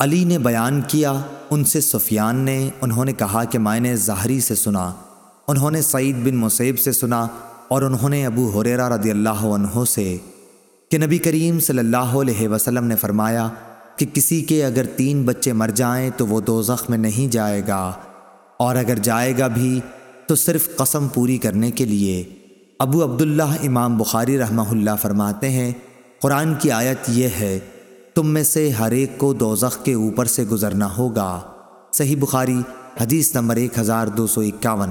علی نے بیان کیا، ان سے سفیان نے، انہوں نے کہا کہ میں نے ظاہری سے سنا، انہوں نے سعید بن مصیب سے سنا اور انہوں نے ابو حریرہ رضی اللہ عنہ سے کہ نبی کریم صلی اللہ علیہ وسلم نے فرمایا کہ کسی کے اگر تین بچے مر جائیں تو وہ دو میں نہیں جائے گا، اور اگر جائے گا بھی تو صرف قسم پوری کرنے کے لیے۔ ابو عبداللہ امام بخاری رحمہ اللہ فرماتے ہیں، قرآن کی آیت یہ ہے تم میں سے ہر ایک کو دوزخ کے اوپر سے گزرنا ہوگا۔ صحیح بخاری، حدیث نمبر ایک ہزار دو سو اکاون۔